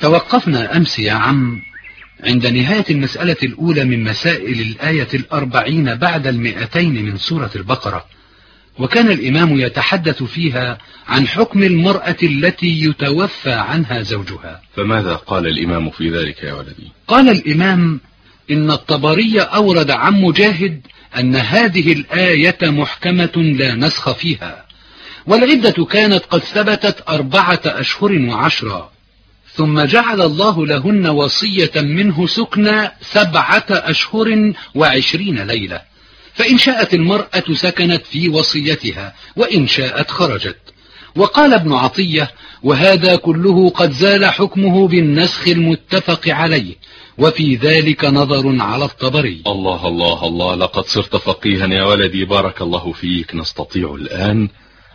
توقفنا أمس يا عم عند نهاية المسألة الأولى من مسائل الآية الأربعين بعد المئتين من سورة البقرة. وكان الإمام يتحدث فيها عن حكم المرأة التي يتوفى عنها زوجها. فماذا قال الإمام في ذلك يا ولدي؟ قال الإمام إن الطبري أورد عن مجاهد أن هذه الآية محكمة لا نسخ فيها والعدة كانت قد ثبتت أربعة أشهر وعشرا ثم جعل الله لهن وصية منه سكنى سبعة أشهر وعشرين ليلة. فإن شاءت المرأة سكنت في وصيتها وإن شاءت خرجت. وقال ابن عطية وهذا كله قد زال حكمه بالنسخ المتفق عليه وفي ذلك نظر على الطبري. الله الله الله لقد صرت فقيها يا ولدي بارك الله فيك نستطيع الآن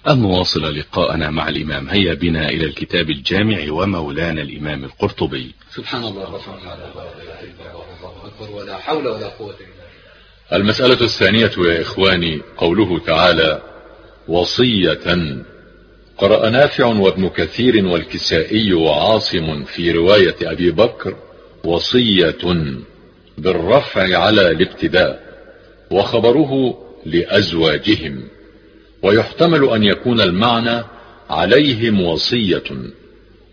أن نواصل لقاءنا مع الإمام. هيا بنا إلى الكتاب الجامع ومولانا الإمام القرطبي. سبحان الله ولا حول ولا قوة إلا المسألة الثانية يا إخواني قوله تعالى وصية قرأ نافع وابن كثير والكسائي وعاصم في رواية أبي بكر وصية بالرفع على الابتداء وخبره لأزواجهم. ويحتمل أن يكون المعنى عليهم وصية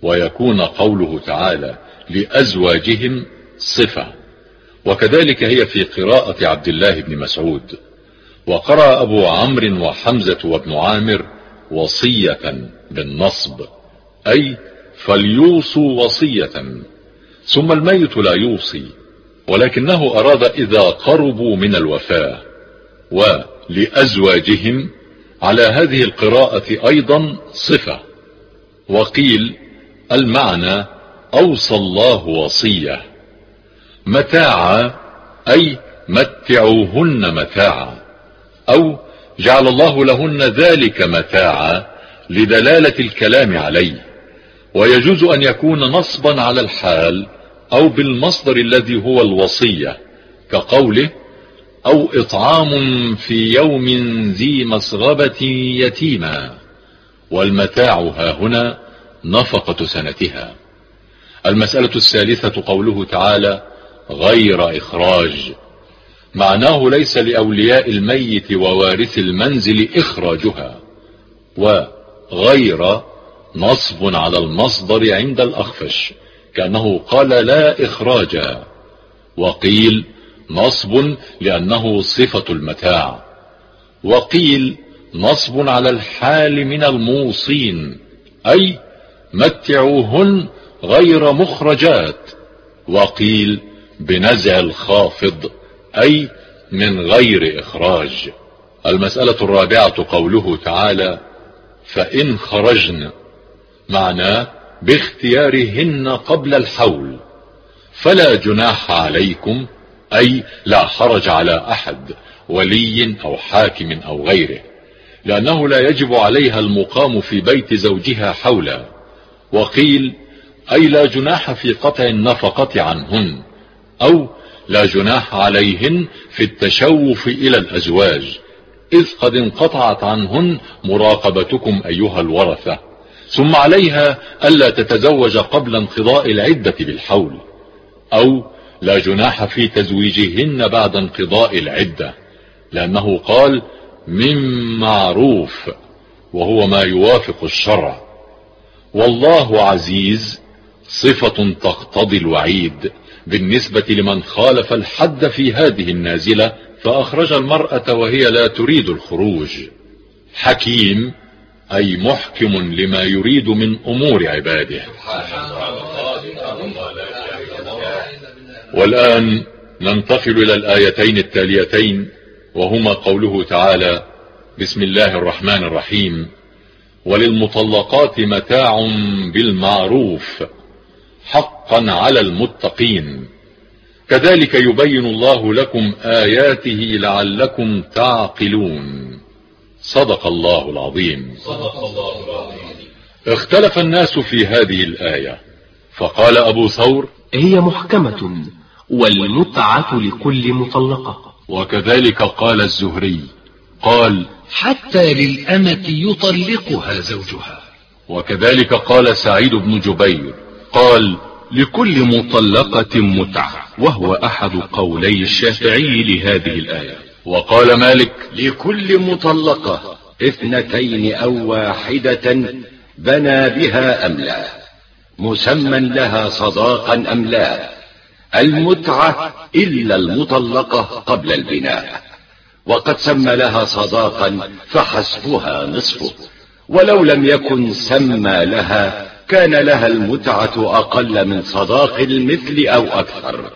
ويكون قوله تعالى لأزواجهم صفة. وكذلك هي في قراءة عبد الله بن مسعود. وقرأ أبو عمرو وحمزة وابن عامر وصية بالنصب أي فليوصوا وصية ثم الميت لا يوصي ولكنه أراد إذا قربوا من الوفاة ولأزواجهم على هذه القراءة أيضا صفة. وقيل المعنى أوصى الله وصية. متاعا أي متعوهن متاعا. أو جعل الله لهن ذلك متاعا لدلالة الكلام عليه. ويجوز أن يكون نصبا على الحال أو بالمصدر الذي هو الوصية كقوله أو إطعام في يوم ذي مسغبة يتيما. والمتاع ها هنا نفقة سنتها. المسألة الثالثة قوله تعالى غير إخراج. معناه ليس لأولياء الميت ووارث المنزل إخراجها. وغير نصب على المصدر عند الأخفش. كأنه قال لا إخراجا وقيل نصب لأنه صفة المتاع. وقيل نصب على الحال من الموصين أي متعوهن غير مخرجات. وقيل بنزع الخافض أي من غير إخراج. المسألة الرابعة قوله تعالى فإن خرجن معناه باختيارهن قبل الحول. فلا جناح عليكم أي لا حرج على أحد ولي أو حاكم أو غيره لأنه لا يجب عليها المقام في بيت زوجها حولا. وقيل أي لا جناح في قطع النفقة عنهن أو لا جناح عليهن في التشوف إلى الأزواج إذ قد انقطعت عنهن مراقبتكم أيها الورثة. ثم عليها ألا تتزوج قبل انقضاء العدة بالحول أو لا جناح في تزويجهن بعد انقضاء العدة لأنه قال من معروف وهو ما يوافق الشرع. والله عزيز صفة تقتضي الوعيد بالنسبة لمن خالف الحد في هذه النازلة فأخرج المرأة وهي لا تريد الخروج. حكيم أي محكم لما يريد من أمور عباده. والآن ننتقل إلى الآيتين التاليتين وهما قوله تعالى بسم الله الرحمن الرحيم. وللمطلقات متاع بالمعروف حقا على المتقين. كذلك يبين الله لكم آياته لعلكم تعقلون. صدق الله العظيم. صدق الله العظيم. اختلف الناس في هذه الآية فقال أبو ثور هي محكمة. والمتعة لكل مطلقة. وكذلك قال الزهري قال حتى للأمة يطلقها زوجها. وكذلك قال سعيد بن جبير قال لكل مطلقة متعة وهو أحد قولي الشافعي لهذه الآية. وقال مالك لكل مطلقة اثنتين أو واحدة بنى بها أم لا؟ مسمى لها صداقا أم لا؟ المتعة إلا المطلقة قبل البناء. وقد سمى لها صداقا فحسبها نصفه. ولو لم يكن سمى لها كان لها المتعة أقل من صداق المثل أو أكثر.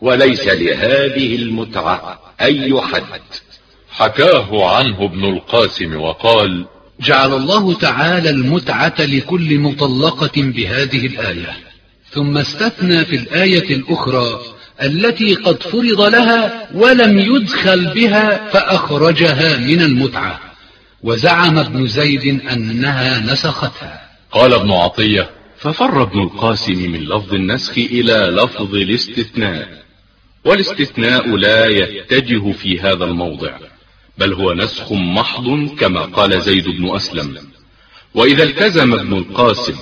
وليس لهذه المتعة أي حد. حكاه عنه ابن القاسم وقال جعل الله تعالى المتعة لكل مطلقة بهذه الآية. ثم استثنى في الآية الأخرى التي قد فرض لها ولم يدخل بها فأخرجها من المتعة وزعم ابن زيد أنها نسختها. قال ابن عطية ففر ابن القاسم من لفظ النسخ إلى لفظ الاستثناء والاستثناء لا يتجه في هذا الموضع بل هو نسخ محض كما قال زيد بن أسلم. وإذا التزم ابن القاسم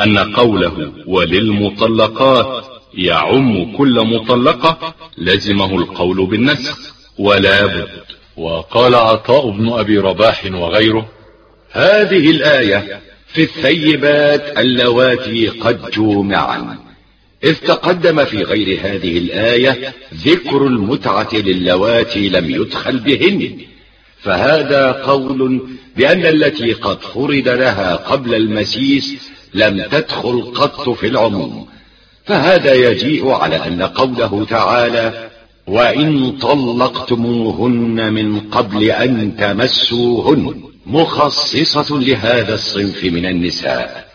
أن قوله وللمطلقات يعم كل مطلقة لزمه القول بالنسخ ولا بد. وقال عطاء بن أبي رباح وغيره هذه الآية في الثيبات اللواتي قد جومعا. إذ تقدم في غير هذه الآية ذكر المتعة للواتي لم يدخل بهن. فهذا قول بأن التي قد فرض لها قبل المسيس لم تدخل قط في العموم. فهذا يجيء على أن قوله تعالى وإن طلقتموهن من قبل أن تمسوهن مخصصة لهذا الصنف من النساء.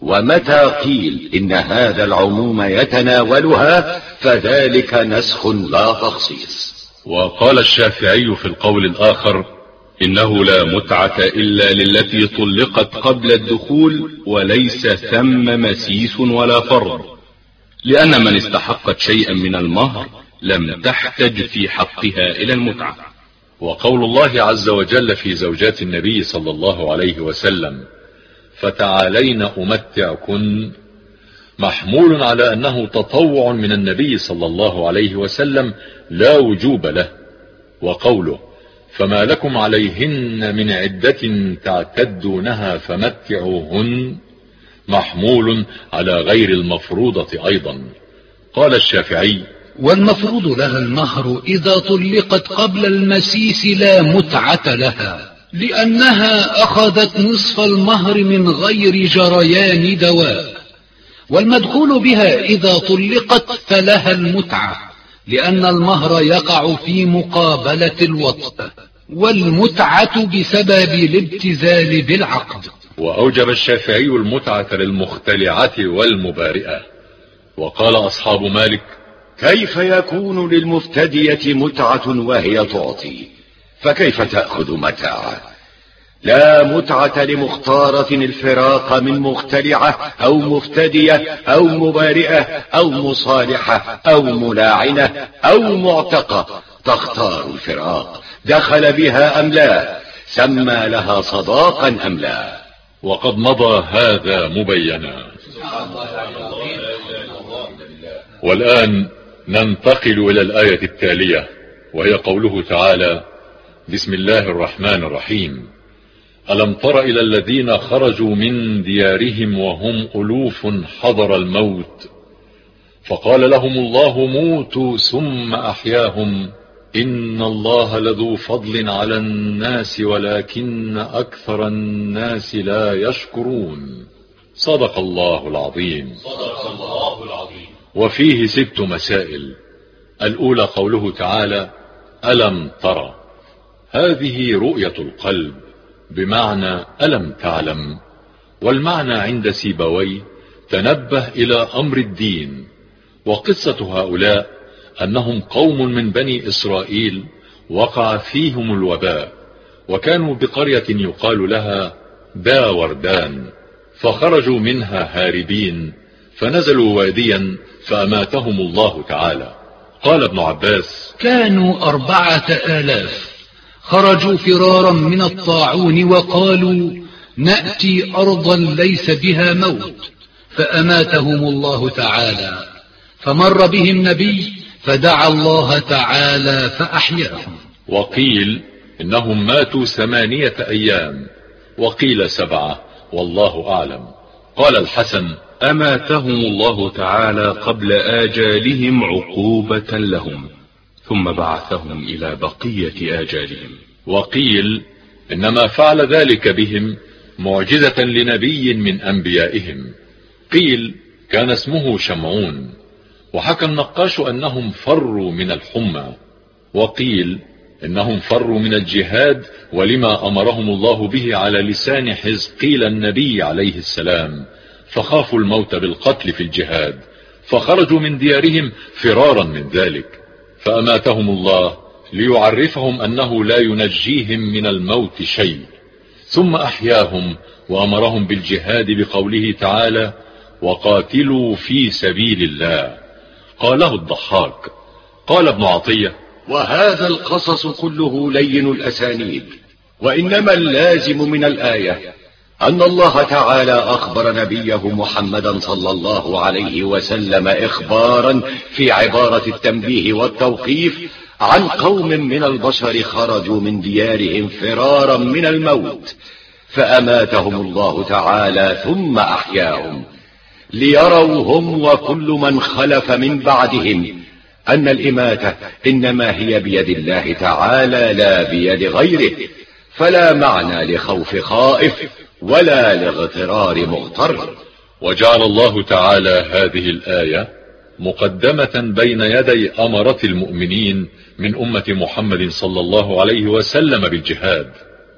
ومتى قيل إن هذا العموم يتناولها فذلك نسخ لا تخصيص. وقال الشافعي في القول الآخر إنه لا متعة إلا للتي طلقت قبل الدخول وليس ثم مسيس ولا فرض لأن من استحقت شيئا من المهر لم تحتج في حقها إلى المتعة. وقول الله عز وجل في زوجات النبي صلى الله عليه وسلم فتعالين أمتعكن محمول على أنه تطوع من النبي صلى الله عليه وسلم لا وجوب له. وقوله فما لكم عليهن من عدة تعتدونها فمتعوهن محمول على غير المفروضة أيضا. قال الشافعي والمفروض لها المهر إذا طلقت قبل المسيس لا متعة لها لأنها أخذت نصف المهر من غير جريان دواء والمدخول بها إذا طلقت فلها المتعة. لأن المهر يقع في مقابلة الوطء والمتعة بسبب الابتزال بالعقد. وأوجب الشافعي المتعة للمختلعة والمبارئة. وقال أصحاب مالك كيف يكون للمفتدية متعة وهي تعطي؟ فكيف تأخذ متاعه لا متعة لمختارة الفراق من مختلعة أو مفتدية أو مبارئة أو مصالحة أو ملاعنة أو معتقة. تختار الفراق. دخل بها أم لا؟ سمى لها صداقا أم لا؟ وقد مضى هذا مبينا. والآن ننتقل إلى الآية التالية وهي قوله تعالى بسم الله الرحمن الرحيم. ألم تر إلى الذين خرجوا من ديارهم وهم ألوف حضر الموت؟ فقال لهم الله موتوا ثم أحياهم. إن الله لذو فضل على الناس ولكن أكثر الناس لا يشكرون. صدق الله العظيم. صدق الله العظيم وفيه ست مسائل. الأولى قوله تعالى ألم ترى هذه رؤية القلب. بمعنى ألم تعلم والمعنى عند سيبوي تنبه إلى أمر الدين وقصة هؤلاء أنهم قوم من بني إسرائيل وقع فيهم الوباء وكانوا بقرية يقال لها دا وردان فخرجوا منها هاربين فنزلوا واديا فأماتهم الله تعالى. قال ابن عباس كانوا أربعة آلاف. خرجوا فرارا من الطاعون وقالوا نأتي أرضا ليس بها موت فأماتهم الله تعالى فمر بهم نبي فدعا الله تعالى فأحياهم. وقيل إنهم ماتوا ثمانية أيام وقيل سبعة والله أعلم. قال الحسن أماتهم الله تعالى قبل آجالهم عقوبة لهم. ثم بعثهم إلى بقية آجالهم. وقيل إنما فعل ذلك بهم معجزة لنبي من أنبيائهم. قيل كان اسمه شمعون. وحكى النقاش أنهم فروا من الحمى. وقيل إنهم فروا من الجهاد ولما أمرهم الله به على لسان حزقيل النبي عليه السلام. فخافوا الموت بالقتل في الجهاد. فخرجوا من ديارهم فرارا من ذلك. فأماتهم الله ليعرفهم أنه لا ينجيهم من الموت شيء. ثم أحياهم وأمرهم بالجهاد بقوله تعالى وقاتلوا في سبيل الله قاله الضحاك. قال ابن عطية وهذا القصص كله لين الأسانيد وإنما اللازم من الآية أن الله تعالى أخبر نبيه محمدا صلى الله عليه وسلم إخبارا في عبارة التنبيه والتوقيف عن قوم من البشر خرجوا من ديارهم فرارا من الموت فأماتهم الله تعالى ثم أحياهم. ليروا هم وكل من خلف من بعدهم أن الإماتة إنما هي بيد الله تعالى لا بيد غيره فلا معنى لخوف خائف ولا لاغترار مغتر. وجعل الله تعالى هذه الآية مقدمة بين يدي أمرة المؤمنين من أمة محمد صلى الله عليه وسلم بالجهاد.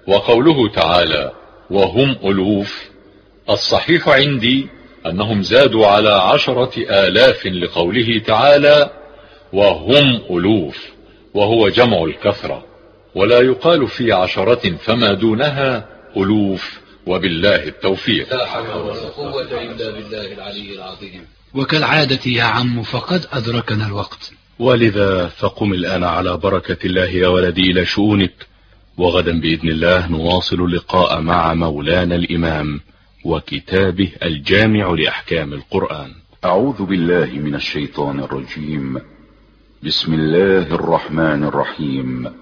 وقوله تعالى وهم ألوف الصحيح عندي أنهم زادوا على عشرة آلاف لقوله تعالى وهم ألوف وهو جمع الكثرة. ولا يقال في عشرة فما دونها ألوف. وبالله التوفيق. لا حول ولا قوة إلا بالله العلي العظيم. وكالعادة يا عم فقد أدركنا الوقت. ولذا فقم الآن على بركة الله يا ولدي إلى شؤونك وغدا بإذن الله نواصل اللقاء مع مولانا الإمام وكتابه الجامع لأحكام القرآن. أعوذ بالله من الشيطان الرجيم. بسم الله الرحمن الرحيم.